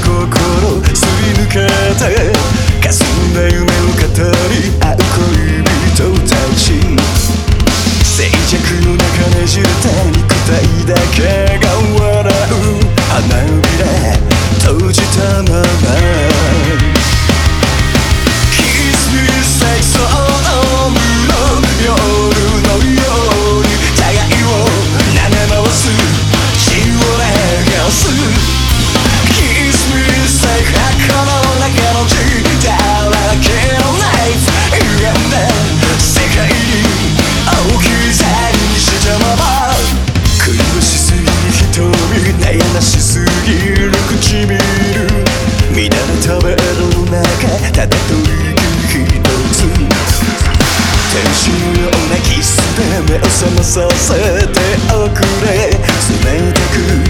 心すり抜けて霞んだ夢を語りておくれ。冷たく